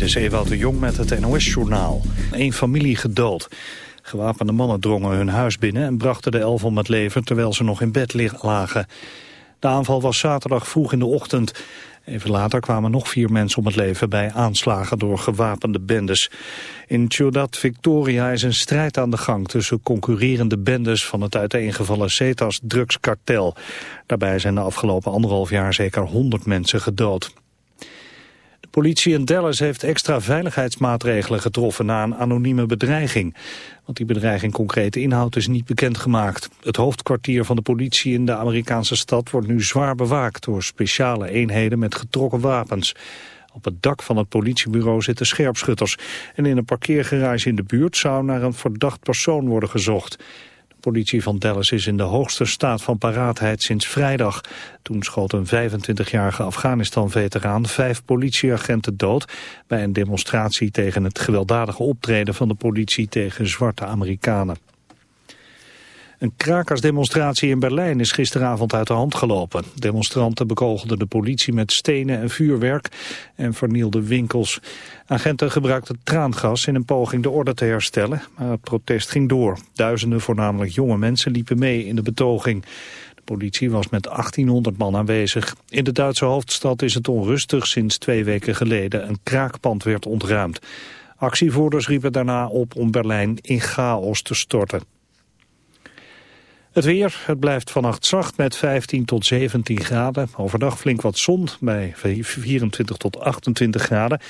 Dit is Ewout de Jong met het NOS-journaal. Een familie gedood. Gewapende mannen drongen hun huis binnen en brachten de elf om het leven terwijl ze nog in bed lagen. De aanval was zaterdag vroeg in de ochtend. Even later kwamen nog vier mensen om het leven bij aanslagen door gewapende bendes. In Ciudad Victoria is een strijd aan de gang tussen concurrerende bendes van het uiteengevallen CETAS drugskartel. Daarbij zijn de afgelopen anderhalf jaar zeker 100 mensen gedood. Politie in Dallas heeft extra veiligheidsmaatregelen getroffen na een anonieme bedreiging. Want die bedreiging concrete inhoud is niet bekendgemaakt. Het hoofdkwartier van de politie in de Amerikaanse stad wordt nu zwaar bewaakt door speciale eenheden met getrokken wapens. Op het dak van het politiebureau zitten scherpschutters. En in een parkeergarage in de buurt zou naar een verdacht persoon worden gezocht politie van Dallas is in de hoogste staat van paraatheid sinds vrijdag. Toen schoot een 25-jarige Afghanistan-veteraan vijf politieagenten dood... bij een demonstratie tegen het gewelddadige optreden van de politie tegen zwarte Amerikanen. Een krakersdemonstratie in Berlijn is gisteravond uit de hand gelopen. Demonstranten bekogelden de politie met stenen en vuurwerk en vernielden winkels. Agenten gebruikten traangas in een poging de orde te herstellen, maar het protest ging door. Duizenden voornamelijk jonge mensen liepen mee in de betoging. De politie was met 1800 man aanwezig. In de Duitse hoofdstad is het onrustig sinds twee weken geleden een kraakpand werd ontruimd. Actievoerders riepen daarna op om Berlijn in chaos te storten. Het weer, het blijft vannacht zacht met 15 tot 17 graden. Overdag flink wat zon bij 24 tot 28 graden.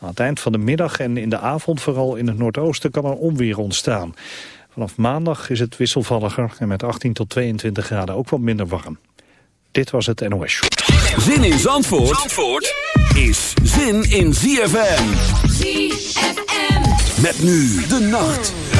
Aan het eind van de middag en in de avond, vooral in het noordoosten, kan er onweer ontstaan. Vanaf maandag is het wisselvalliger en met 18 tot 22 graden ook wat minder warm. Dit was het NOS Zin in Zandvoort, Zandvoort is zin in ZFM. ZFM. Met nu de nacht.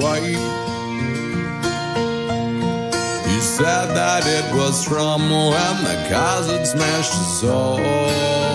white. You said that it was from when the cousin smashed us all.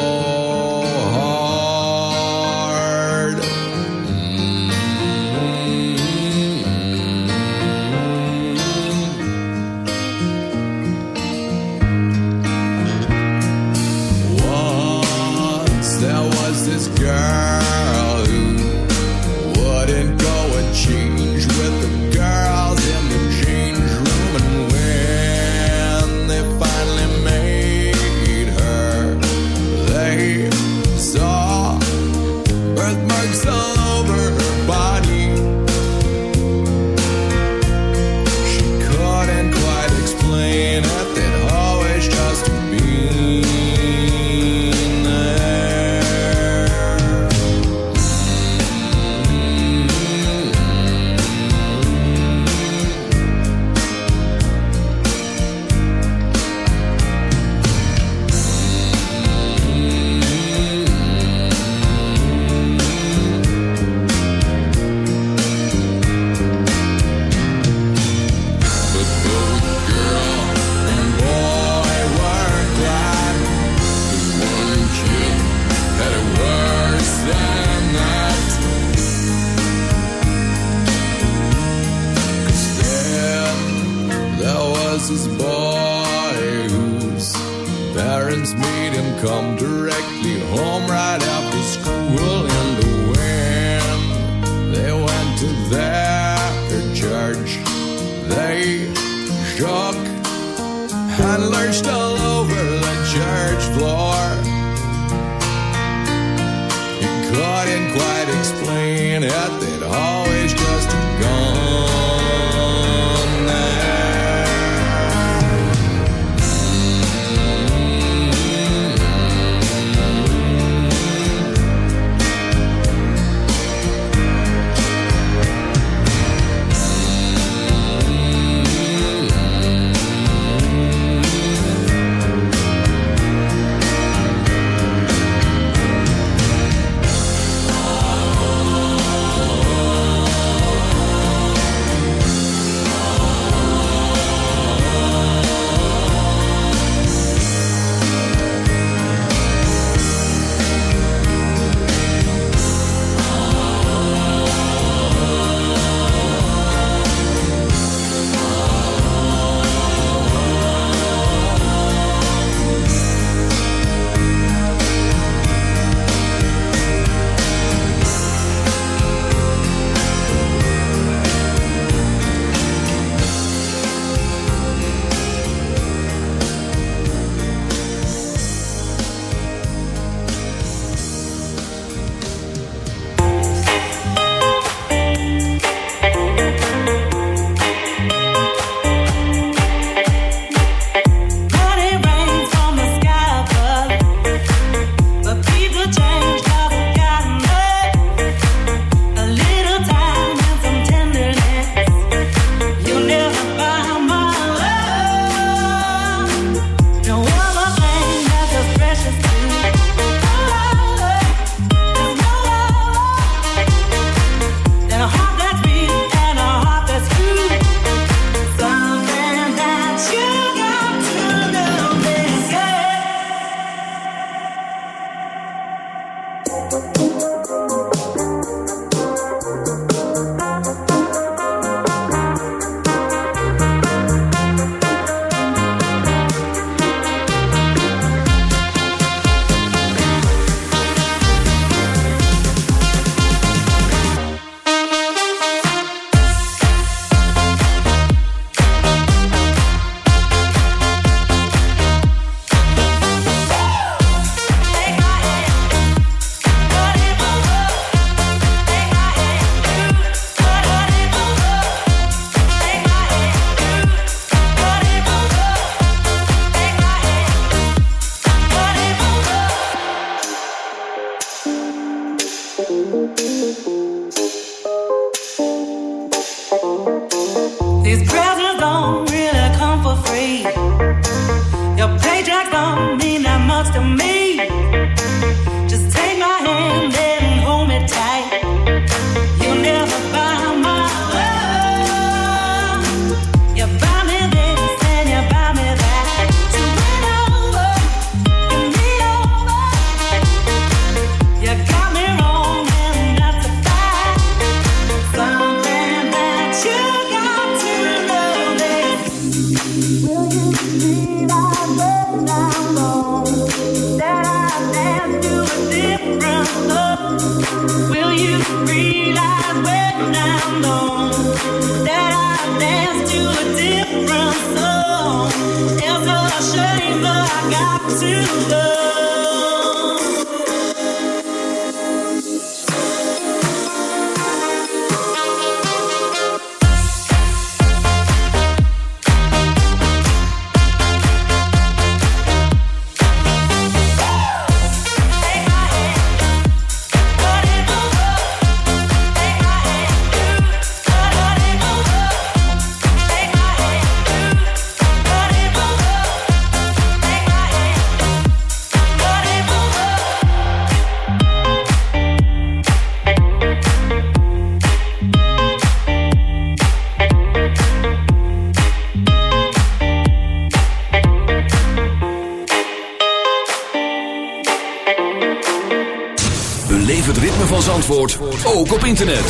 internet.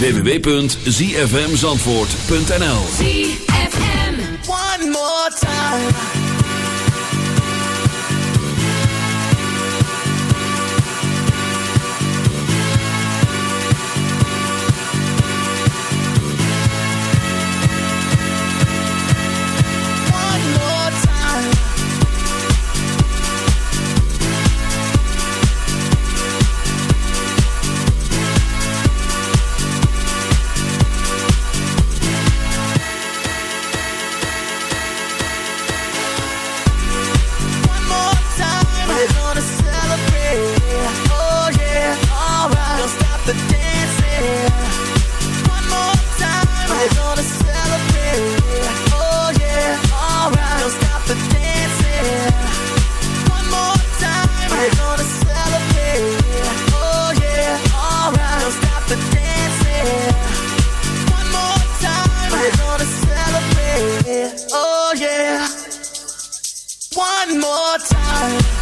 www.zfmzandvoort.nl One more one more time.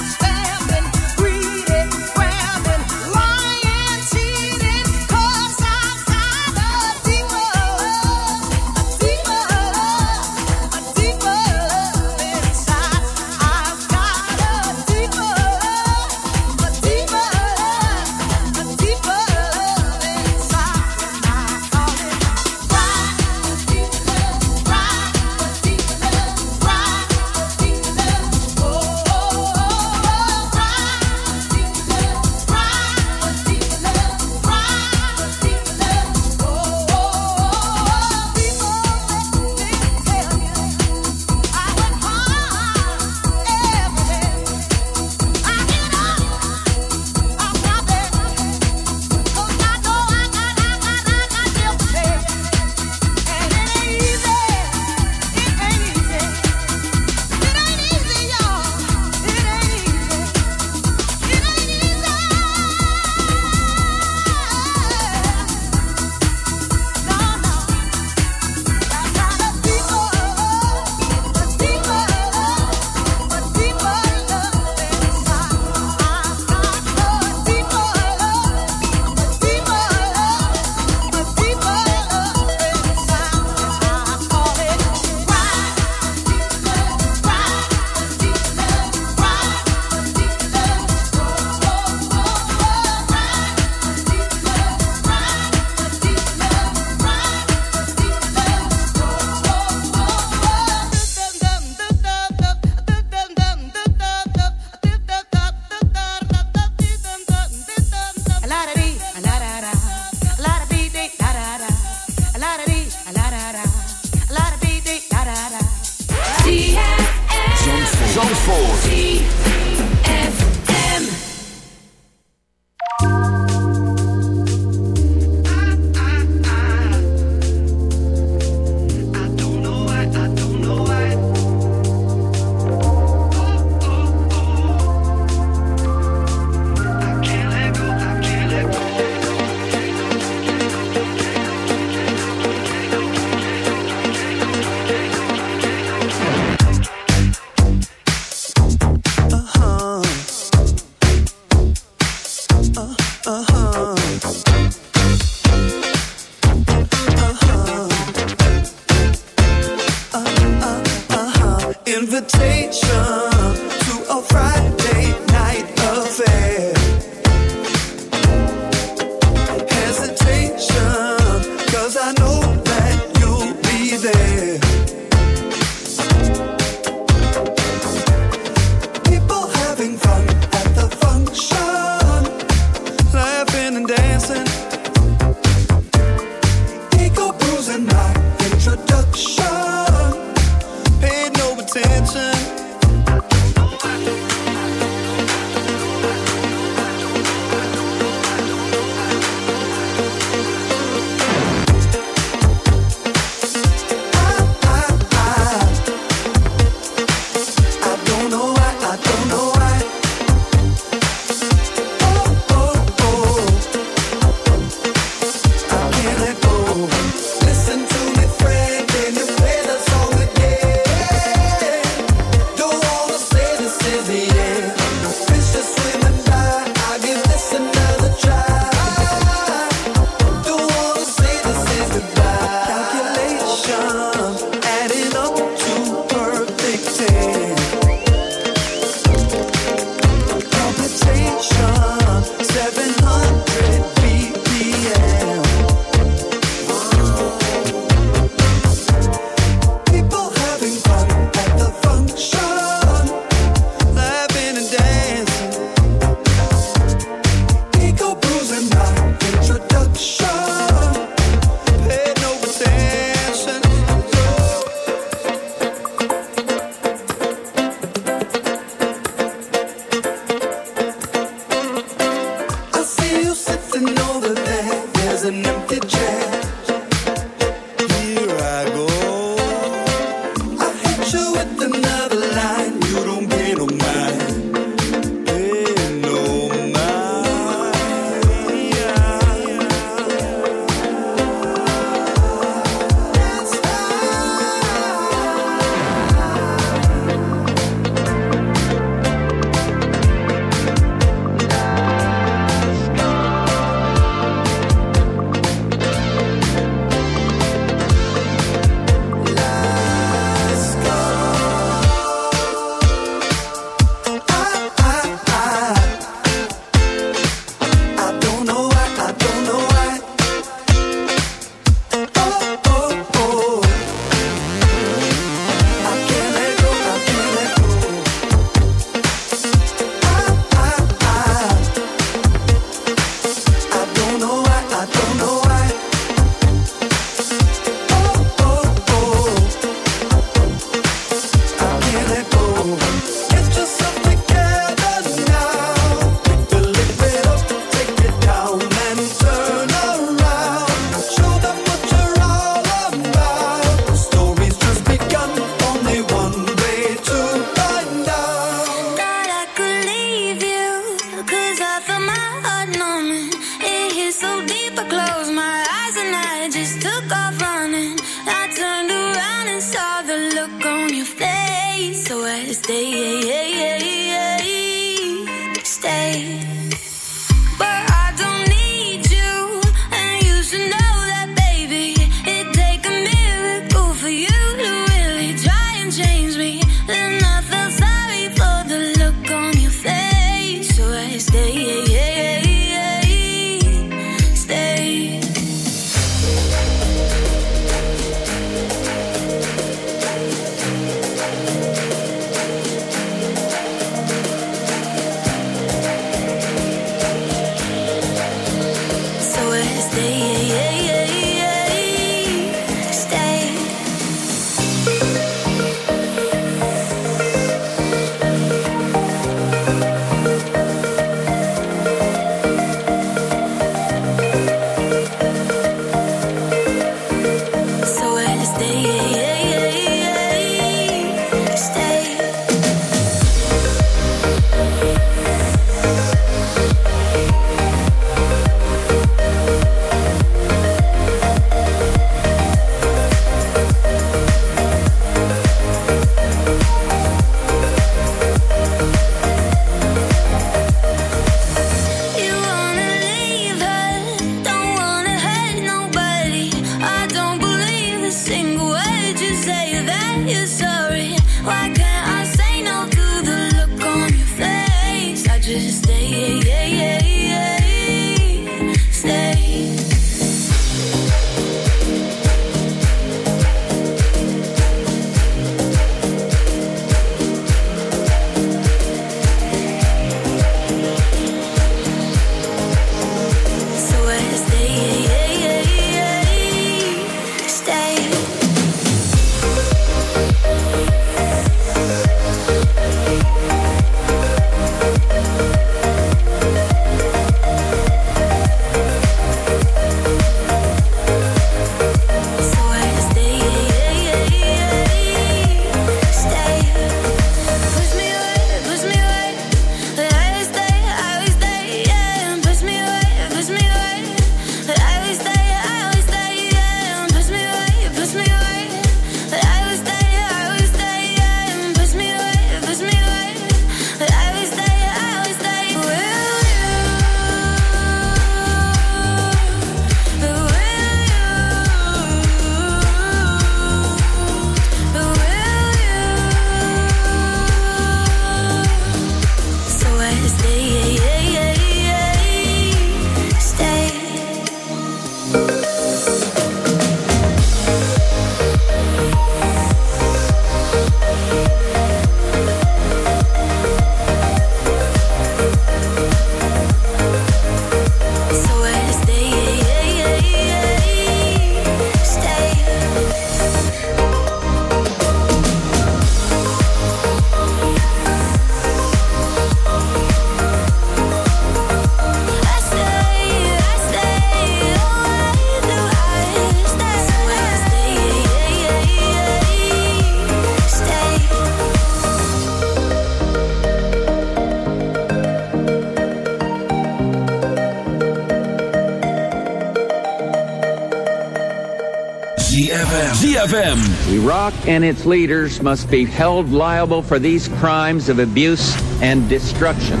Iraq and its leaders must be held liable for these crimes of abuse and destruction.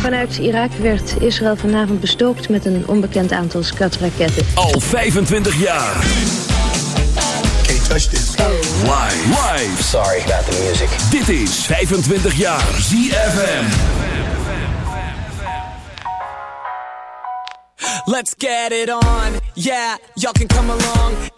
Vanuit Irak werd Israël vanavond bestookt met een onbekend aantal skatraketten. Al 25 jaar. Can't touch this. Live. Live. Sorry about the music. Dit is 25 jaar ZFM. Let's get it on. Yeah, y'all can come along.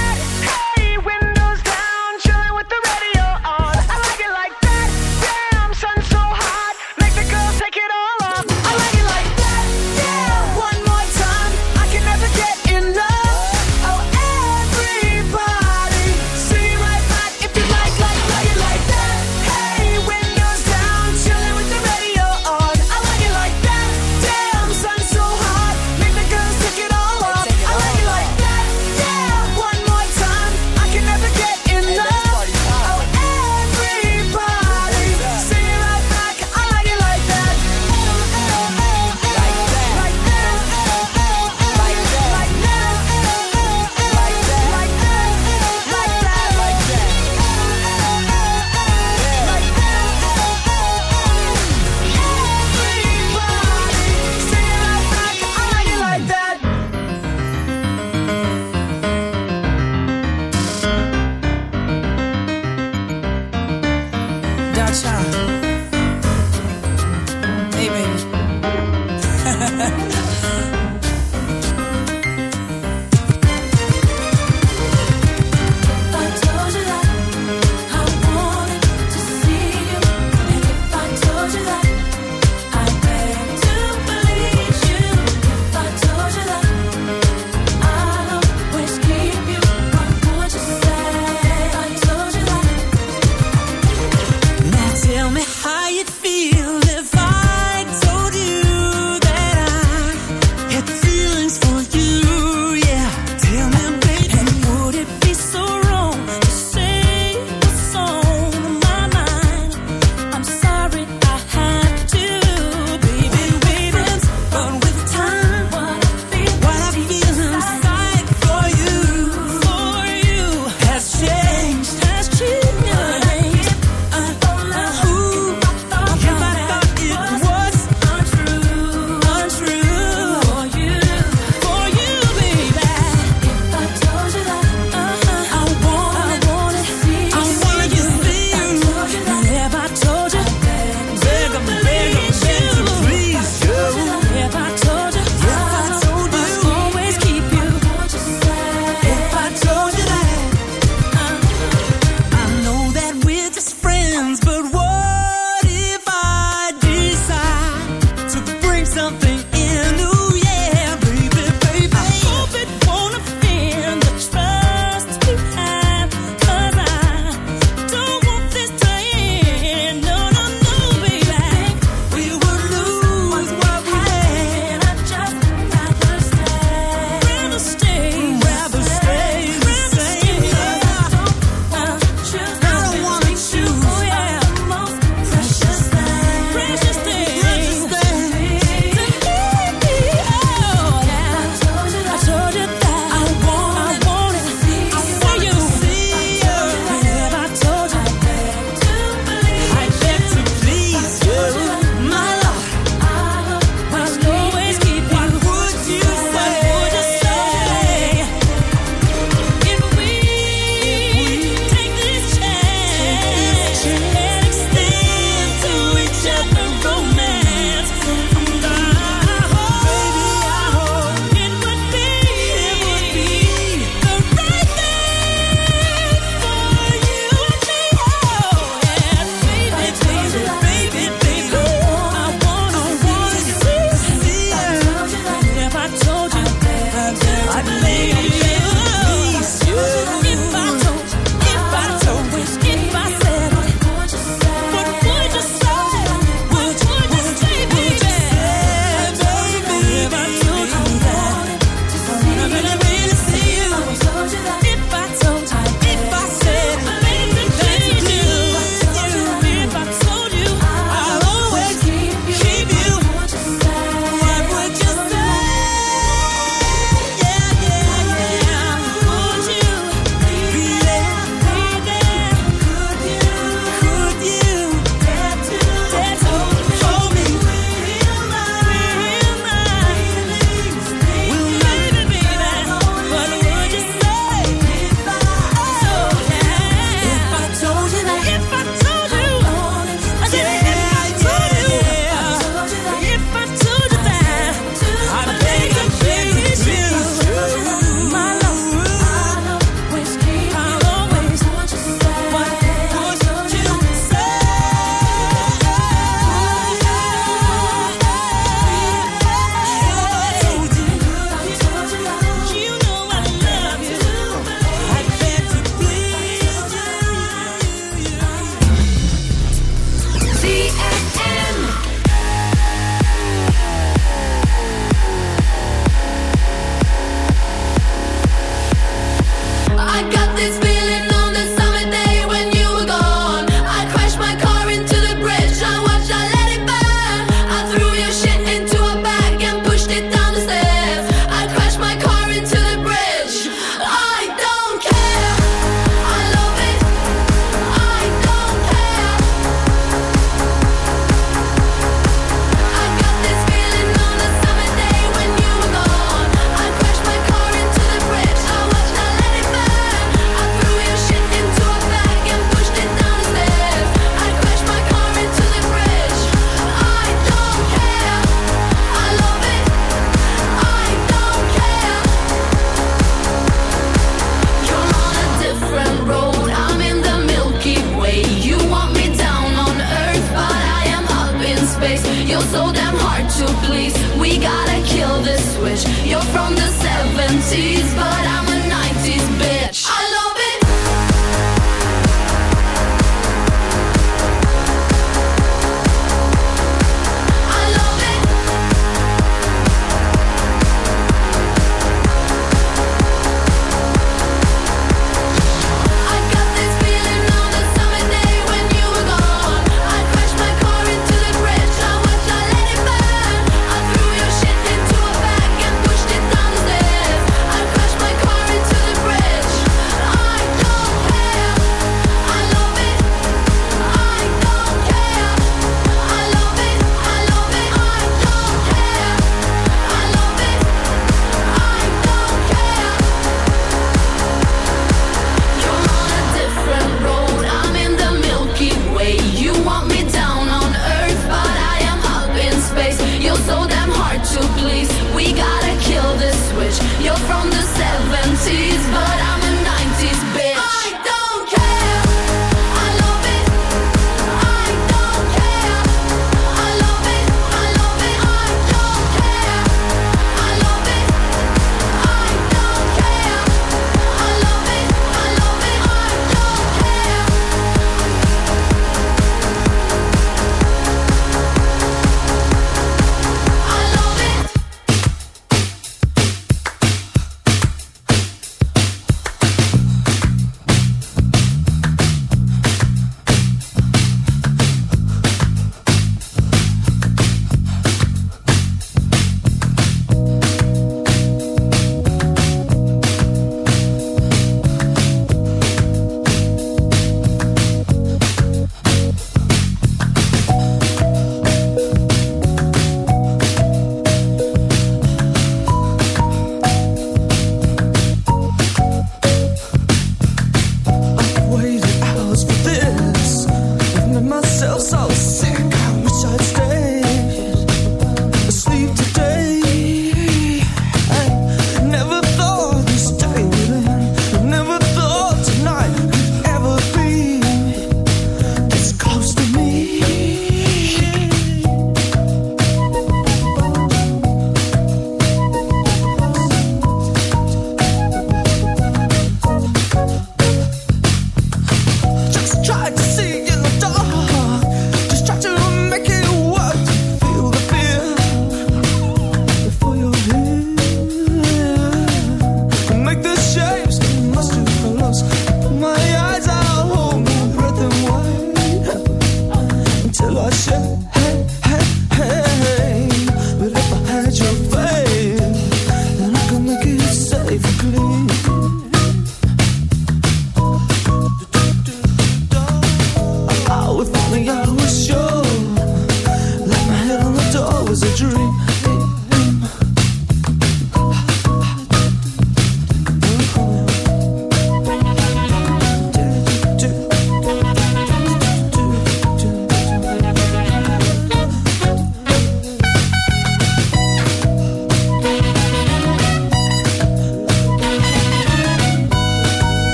this.